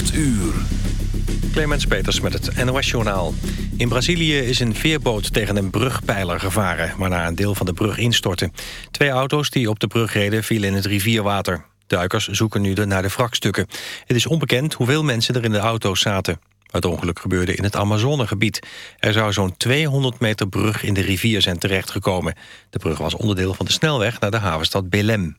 8 uur. Clemens Peters met het NOS-journaal. In Brazilië is een veerboot tegen een brugpijler gevaren... waarna een deel van de brug instortte. Twee auto's die op de brug reden vielen in het rivierwater. Duikers zoeken nu naar de wrakstukken. Het is onbekend hoeveel mensen er in de auto's zaten. Het ongeluk gebeurde in het Amazonegebied. Er zou zo'n 200 meter brug in de rivier zijn terechtgekomen. De brug was onderdeel van de snelweg naar de havenstad Belém.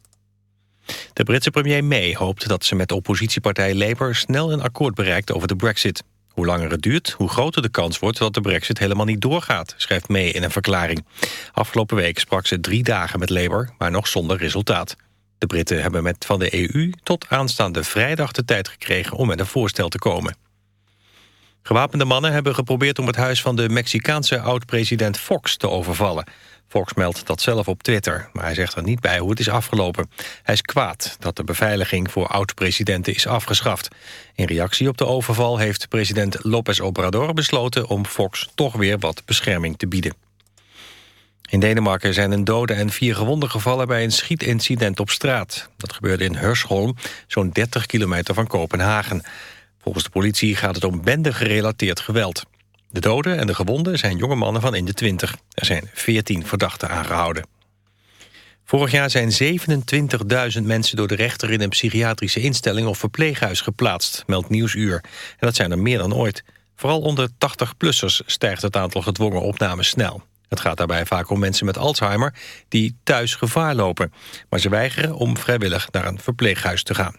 De Britse premier May hoopt dat ze met de oppositiepartij Labour... snel een akkoord bereikt over de brexit. Hoe langer het duurt, hoe groter de kans wordt dat de brexit helemaal niet doorgaat, schrijft May in een verklaring. Afgelopen week sprak ze drie dagen met Labour, maar nog zonder resultaat. De Britten hebben met van de EU tot aanstaande vrijdag de tijd gekregen om met een voorstel te komen. Gewapende mannen hebben geprobeerd om het huis van de Mexicaanse oud-president Fox te overvallen. Fox meldt dat zelf op Twitter, maar hij zegt er niet bij hoe het is afgelopen. Hij is kwaad dat de beveiliging voor oud-presidenten is afgeschaft. In reactie op de overval heeft president López Obrador besloten... om Fox toch weer wat bescherming te bieden. In Denemarken zijn een dode en vier gewonden gevallen... bij een schietincident op straat. Dat gebeurde in Hörsholm, zo'n 30 kilometer van Kopenhagen. Volgens de politie gaat het om bende-gerelateerd geweld. De doden en de gewonden zijn jonge mannen van in de 20. Er zijn 14 verdachten aangehouden. Vorig jaar zijn 27.000 mensen door de rechter in een psychiatrische instelling of verpleeghuis geplaatst, meldt Nieuwsuur. En dat zijn er meer dan ooit. Vooral onder 80-plussers stijgt het aantal gedwongen opnames snel. Het gaat daarbij vaak om mensen met Alzheimer die thuis gevaar lopen. Maar ze weigeren om vrijwillig naar een verpleeghuis te gaan.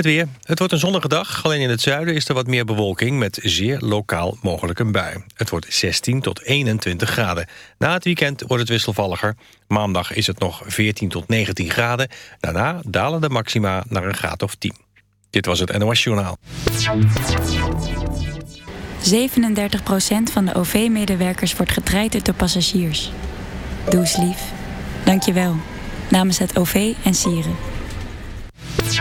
Het weer. Het wordt een zonnige dag. Alleen in het zuiden is er wat meer bewolking... met zeer lokaal mogelijk een bui. Het wordt 16 tot 21 graden. Na het weekend wordt het wisselvalliger. Maandag is het nog 14 tot 19 graden. Daarna dalen de maxima naar een graad of 10. Dit was het NOS Journaal. 37% van de OV-medewerkers wordt getraind door passagiers. Doe lief. Dank je wel. Namens het OV en Sieren. U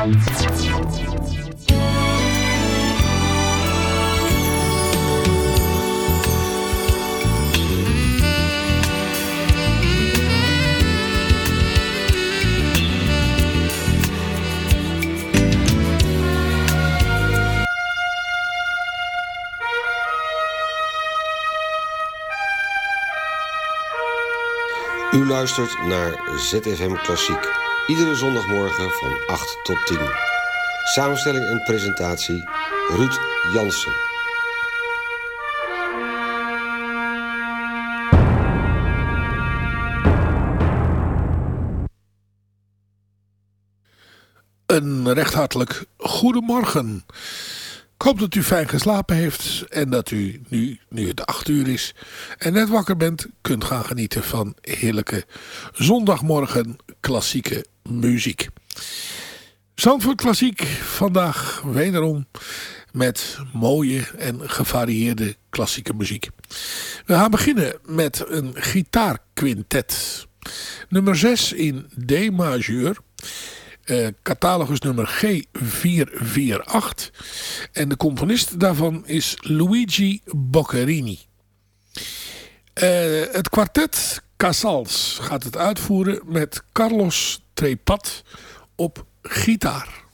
luistert naar ZFM Klassiek. Iedere zondagmorgen van 8 tot 10. Samenstelling en presentatie Ruud Jansen. Een recht hartelijk goedemorgen. Ik hoop dat u fijn geslapen heeft en dat u nu, nu het 8 uur is en net wakker bent, kunt gaan genieten van heerlijke zondagmorgen klassieke muziek. Zandvoort Klassiek vandaag wederom met mooie en gevarieerde klassieke muziek. We gaan beginnen met een gitaarquintet. Nummer 6 in D majeur. Uh, catalogus nummer G448. En de componist daarvan is Luigi Boccherini. Uh, het kwartet Casals gaat het uitvoeren met Carlos Trepat op gitaar.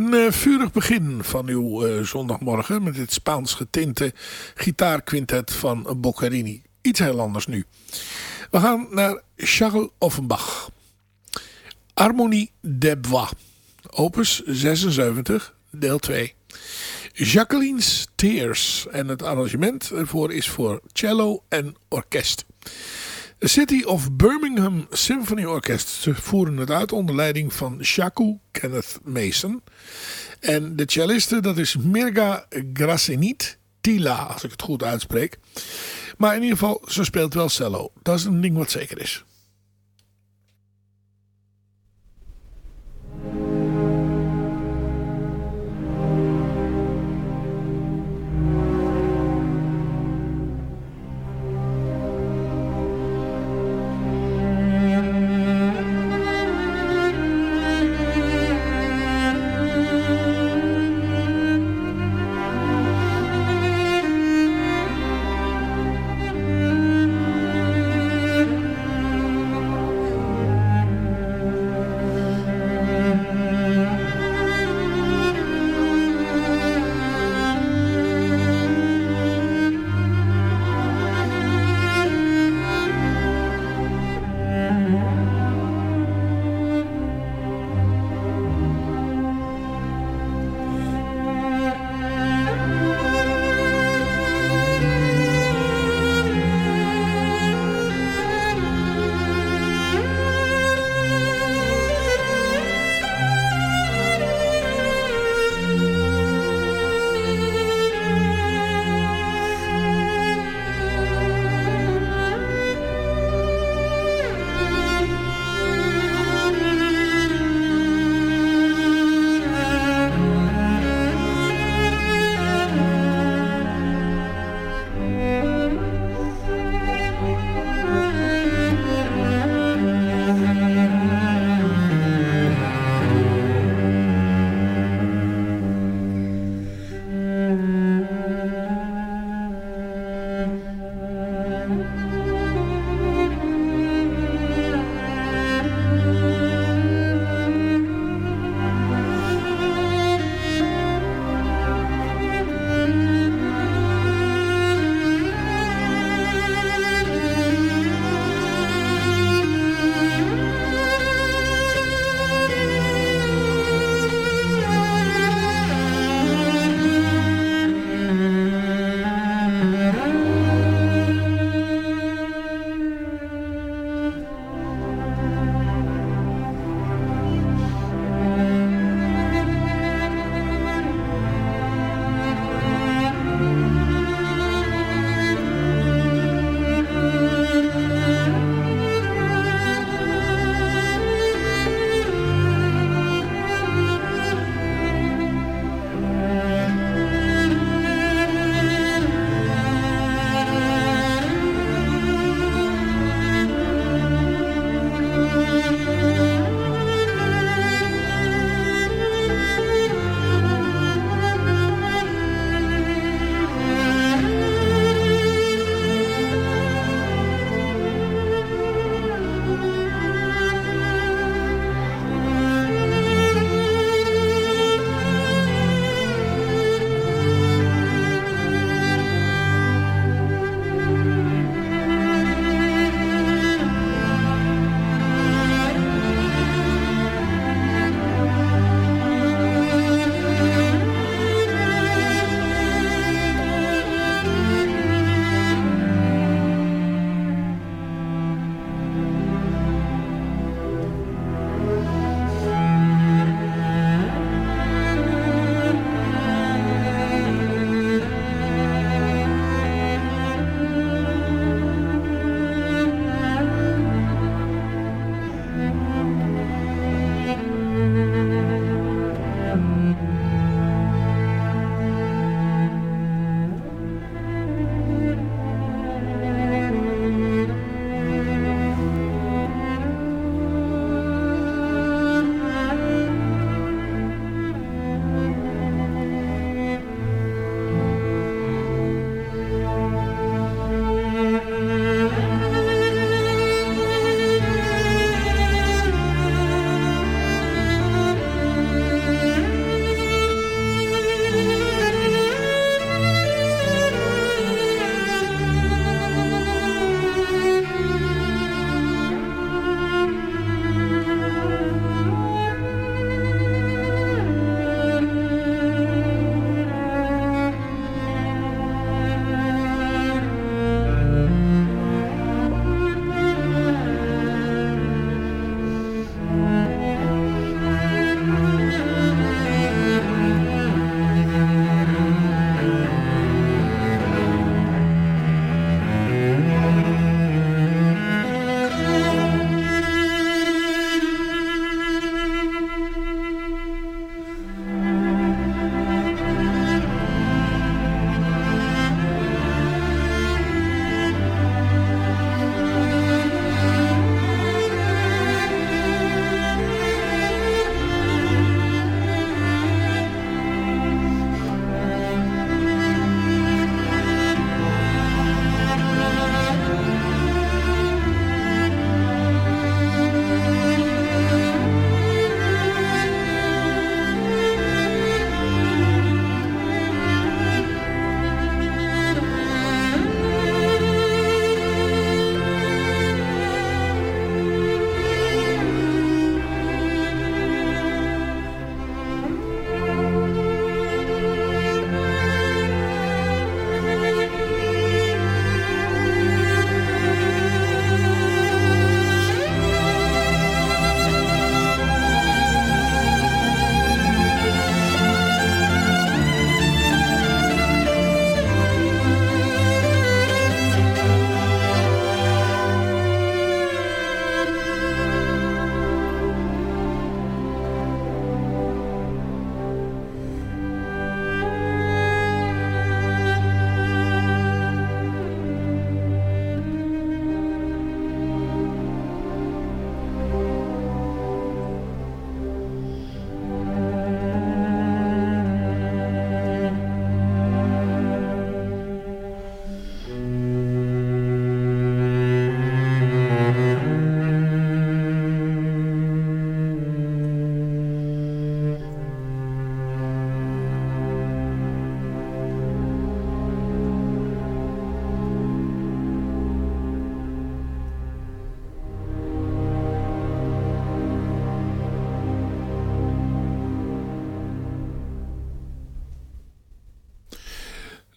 Een uh, vurig begin van uw uh, zondagmorgen met dit Spaans getinte gitaarquintet van Boccherini. Iets heel anders nu. We gaan naar Charles Offenbach. Harmonie des Bois. Opus 76, deel 2. Jacqueline's Tears. En het arrangement ervoor is voor cello en orkest. City of Birmingham Symphony Orchestra Ze voeren het uit onder leiding van Shaku Kenneth Mason. En de celliste dat is Mirga Grasenit Tila, als ik het goed uitspreek. Maar in ieder geval, ze speelt wel cello. Dat is een ding wat zeker is.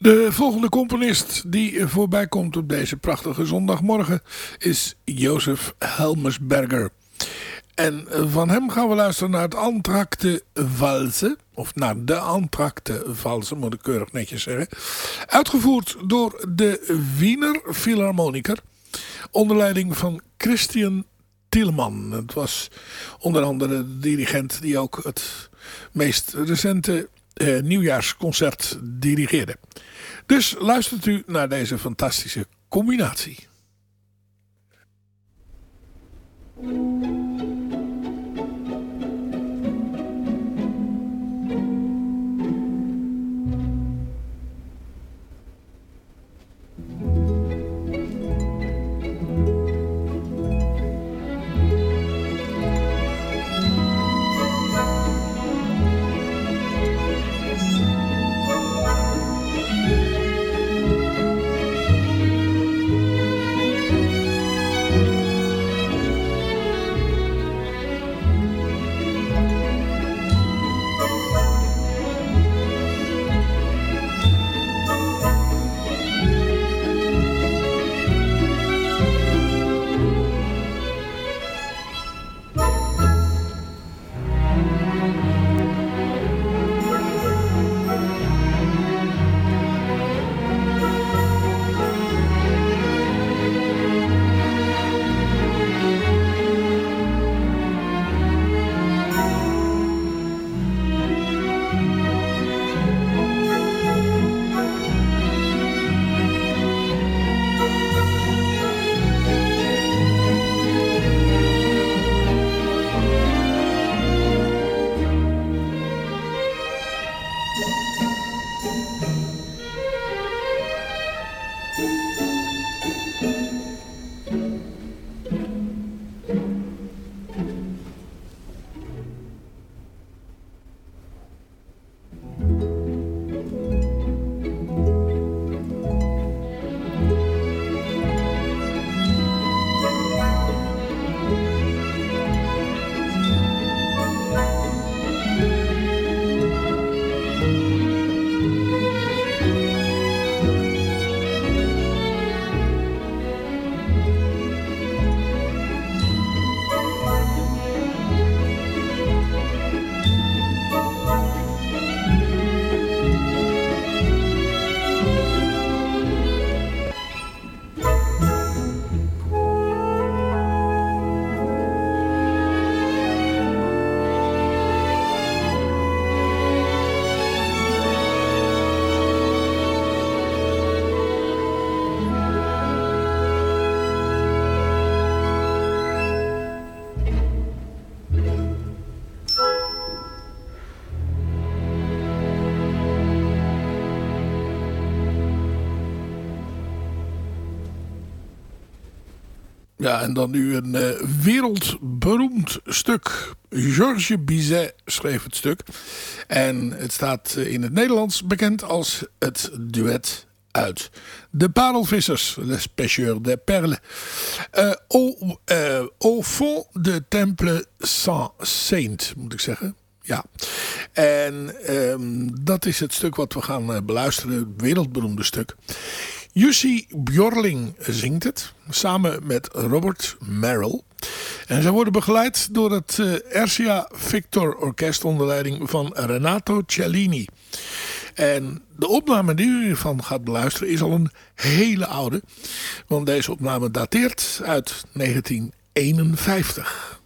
De volgende componist die voorbij komt op deze prachtige zondagmorgen is Jozef Helmersberger. En van hem gaan we luisteren naar het Antracte Valse. Of naar de Antracte Valse, moet ik keurig netjes zeggen. Uitgevoerd door de Wiener Philharmoniker. Onder leiding van Christian Tielman. Het was onder andere de dirigent die ook het meest recente eh, nieuwjaarsconcert dirigeerde. Dus luistert u naar deze fantastische combinatie. Ja, en dan nu een uh, wereldberoemd stuk. Georges Bizet schreef het stuk. En het staat eh, in het Nederlands bekend als het duet uit De Parelvissers, Les Pêcheurs de Perles. Uh, au, au fond de Temple Saint-Saint, moet ik zeggen. Ja, en um, dat is het stuk wat we gaan beluisteren, wereldberoemde stuk. Jussi Bjorling zingt het, samen met Robert Merrill. En zij worden begeleid door het uh, RCA Victor Orkest onder leiding van Renato Cellini. En de opname die u hiervan gaat beluisteren is al een hele oude. Want deze opname dateert uit 1951.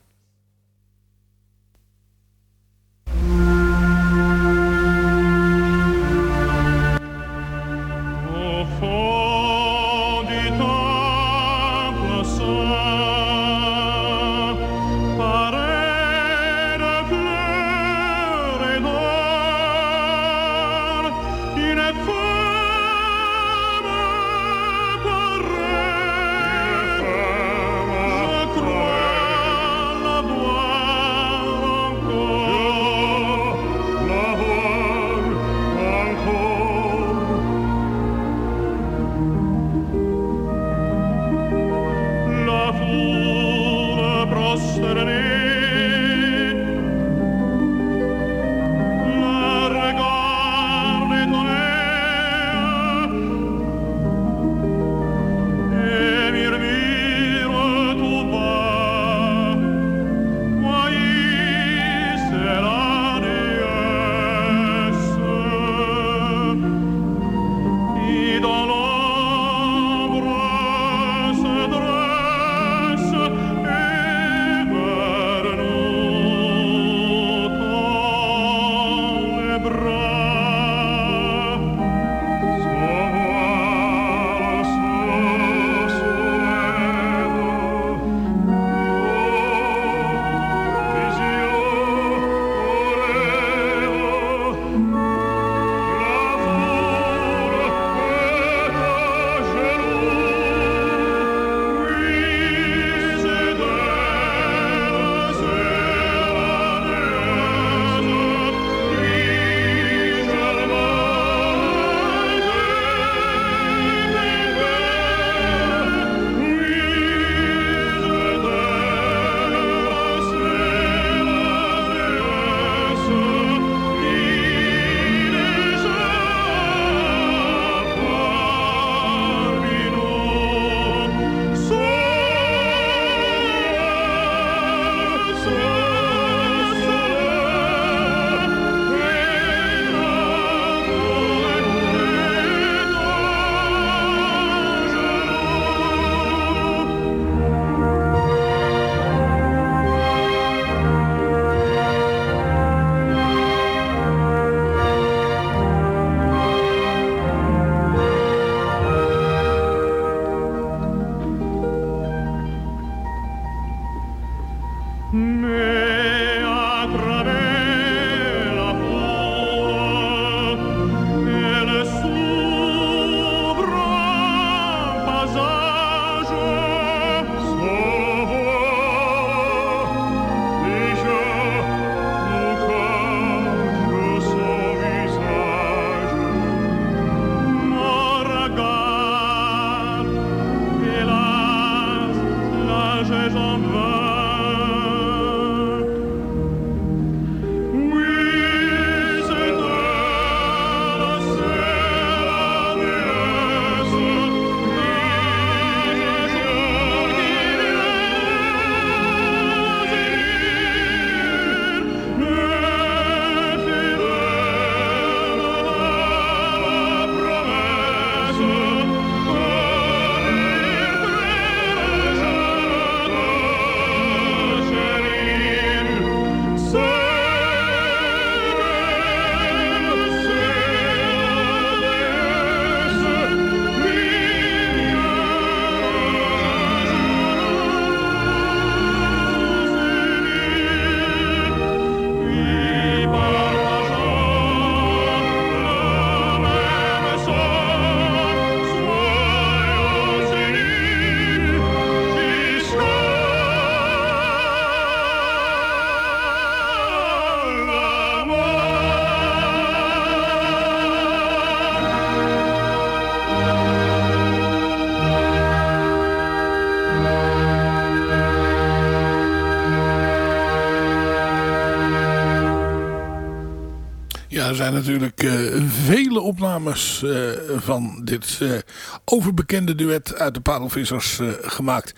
Zijn natuurlijk uh, vele opnames uh, van dit uh, overbekende duet uit de Padelvissers gemaakt.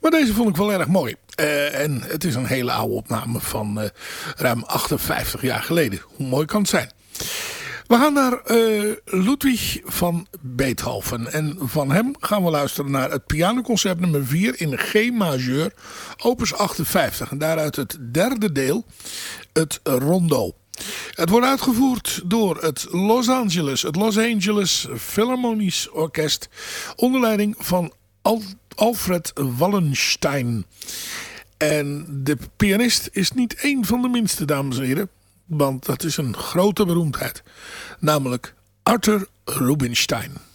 Maar deze vond ik wel erg mooi. en het is een hele oude opname van ruim 58 jaar geleden. Hoe mooi kan het zijn? We gaan naar Ludwig van Beethoven. En van hem gaan we luisteren naar het pianoconcert nummer 4 in G majeur, opus 58. En daaruit het derde deel, het rondo. Het wordt uitgevoerd door het Los Angeles, het Los Angeles Philharmonisch Orkest onder leiding van Alfred Wallenstein. En de pianist is niet één van de minste, dames en heren, want dat is een grote beroemdheid, namelijk Arthur Rubinstein.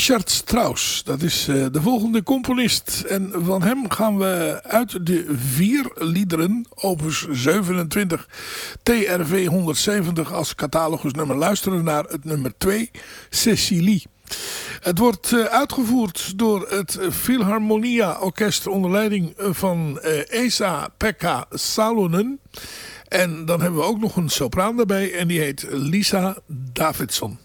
Richard Strauss, dat is uh, de volgende componist. En van hem gaan we uit de vier liederen, opus 27, TRV 170 als catalogusnummer luisteren naar het nummer 2, Cecilie. Het wordt uh, uitgevoerd door het Philharmonia Orkest onder leiding van uh, Esa Pekka Salonen. En dan hebben we ook nog een sopraan daarbij en die heet Lisa Davidson.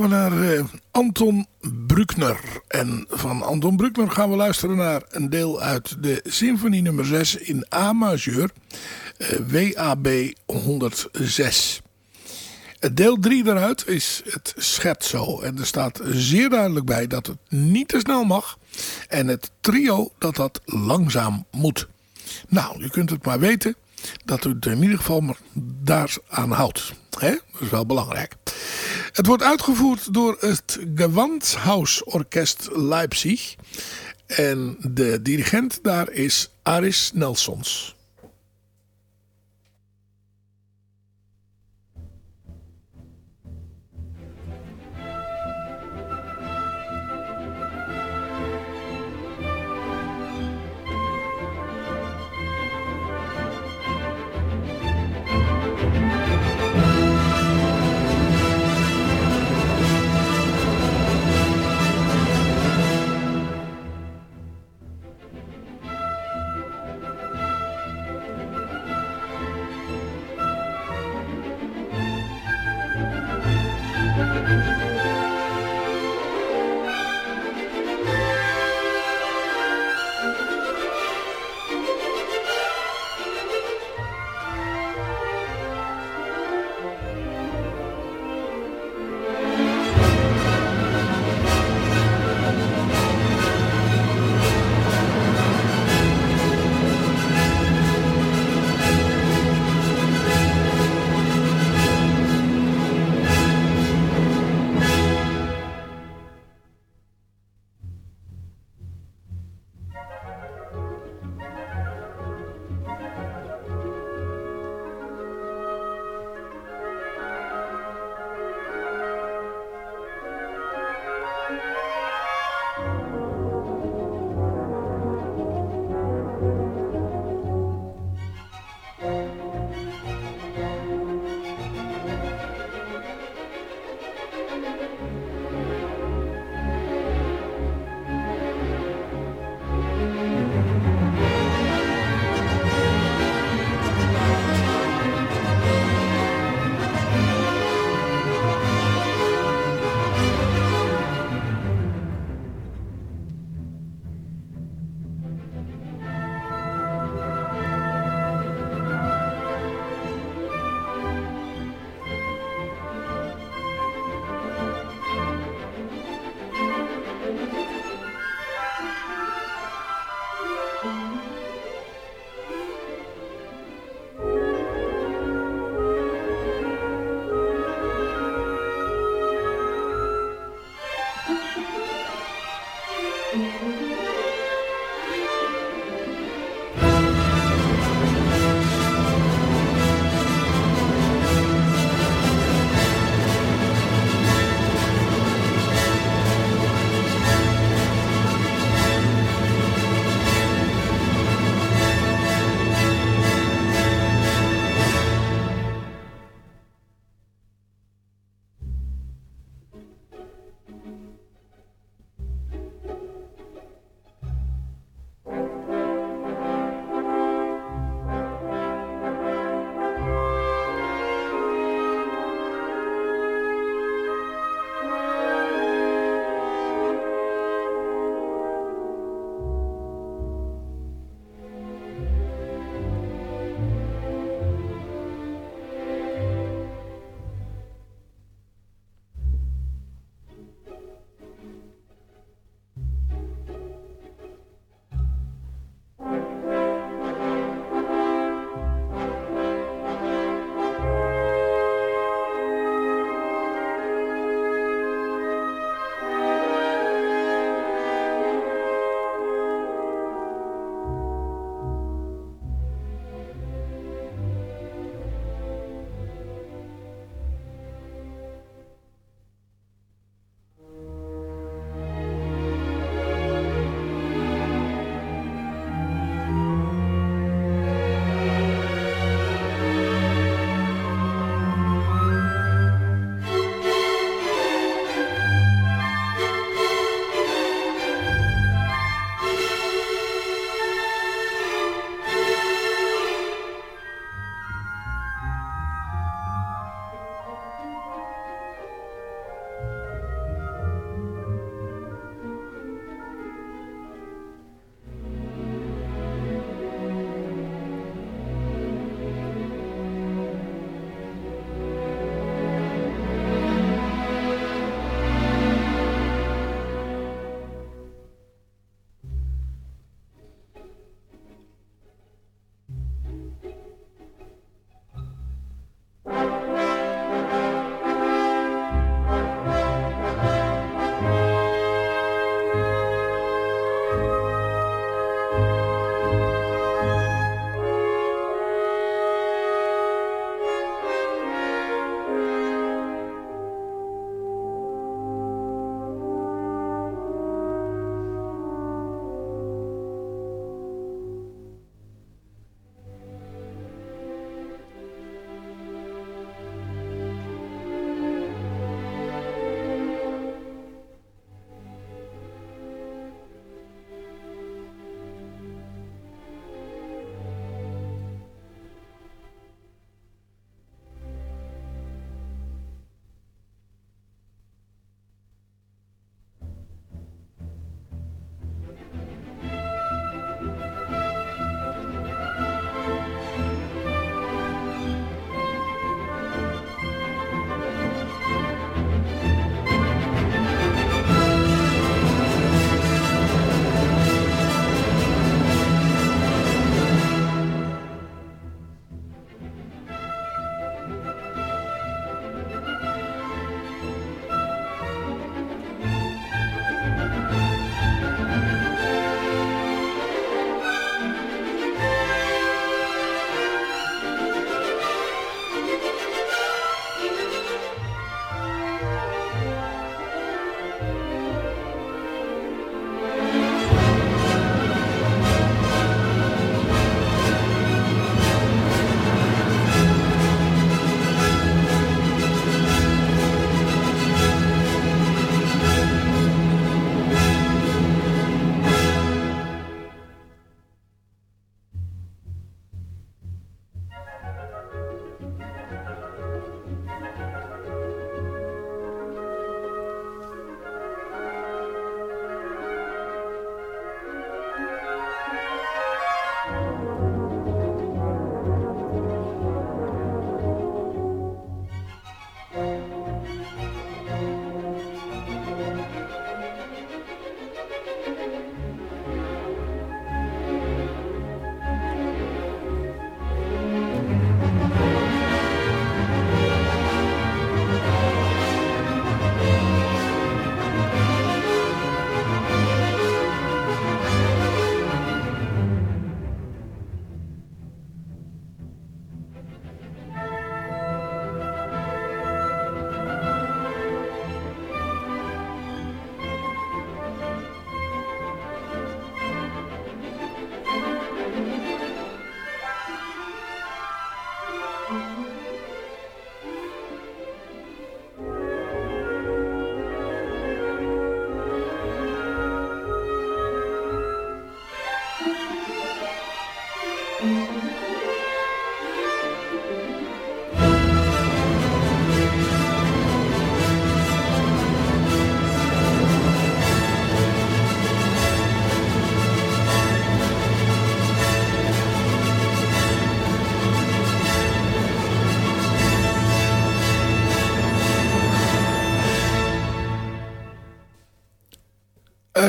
Gaan we naar uh, Anton Bruckner. En van Anton Bruckner gaan we luisteren naar een deel uit de symfonie nummer 6 in A majeur. Uh, WAB 106. Het deel 3 daaruit is het scherzo. En er staat zeer duidelijk bij dat het niet te snel mag. En het trio dat dat langzaam moet. Nou, u kunt het maar weten dat u het in ieder geval daar aan houdt. Dat is wel belangrijk. Het wordt uitgevoerd door het Gewandhausorkest Leipzig. En de dirigent daar is Aris Nelsons.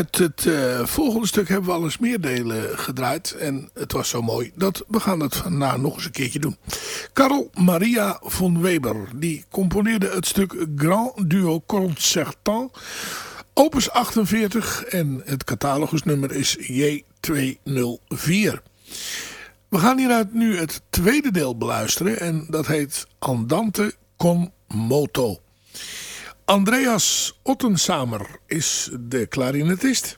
Uit het uh, volgende stuk hebben we al eens meer delen gedraaid. En het was zo mooi dat we gaan het nog eens een keertje doen. Karl Maria von Weber. Die componeerde het stuk Grand Duo Concertant. Opus 48 en het catalogusnummer is J204. We gaan hieruit nu het tweede deel beluisteren. En dat heet Andante con moto. Andreas Ottensamer is de klarinetist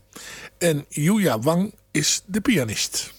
en Yuya Wang is de pianist.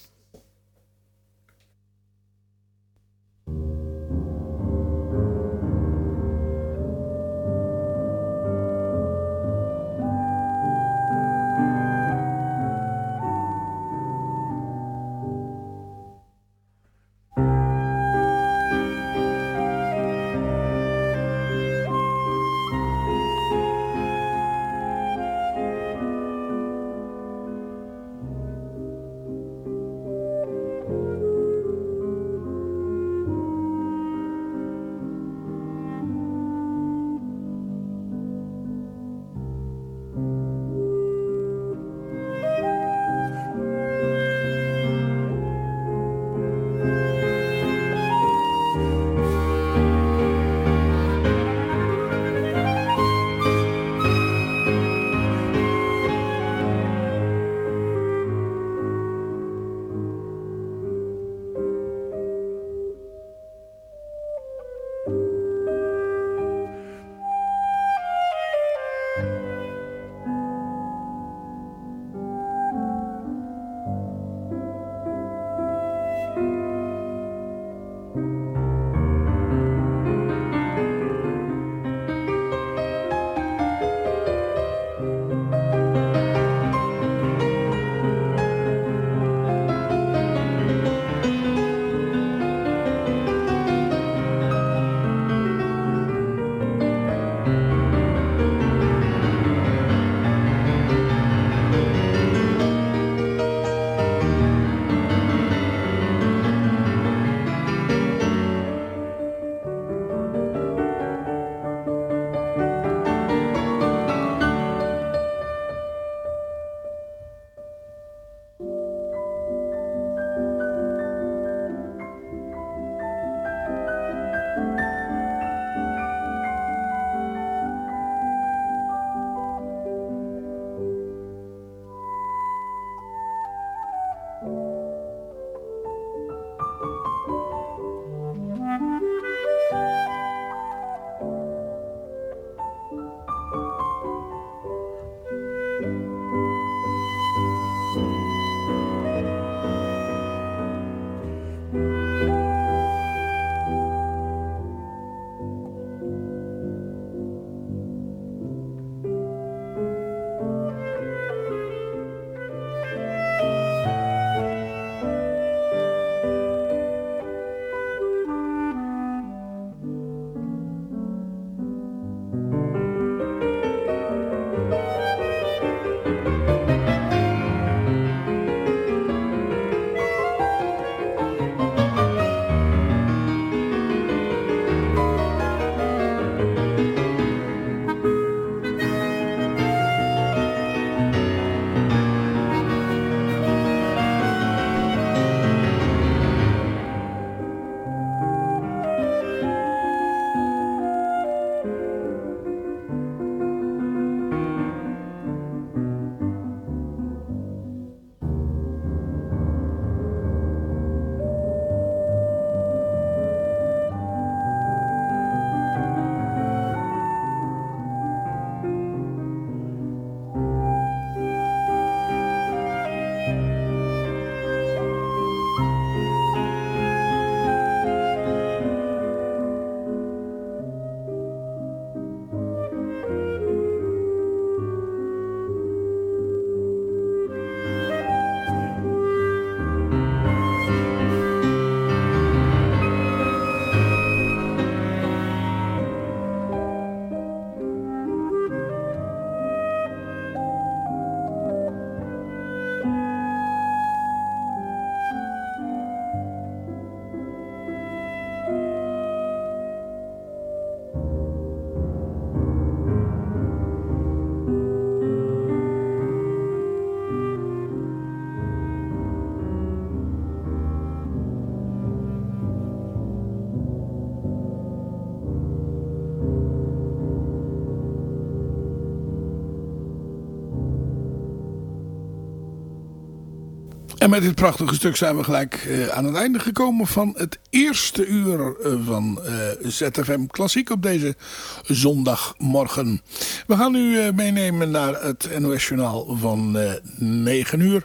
En met dit prachtige stuk zijn we gelijk uh, aan het einde gekomen van het eerste uur uh, van uh, ZFM Klassiek op deze zondagmorgen. We gaan u meenemen naar het NOS Journaal van 9 uur.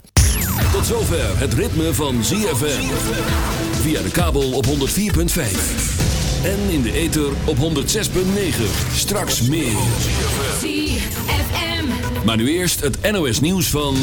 Tot zover het ritme van ZFM. Via de kabel op 104.5. En in de ether op 106.9. Straks meer. ZFM. Maar nu eerst het NOS nieuws van...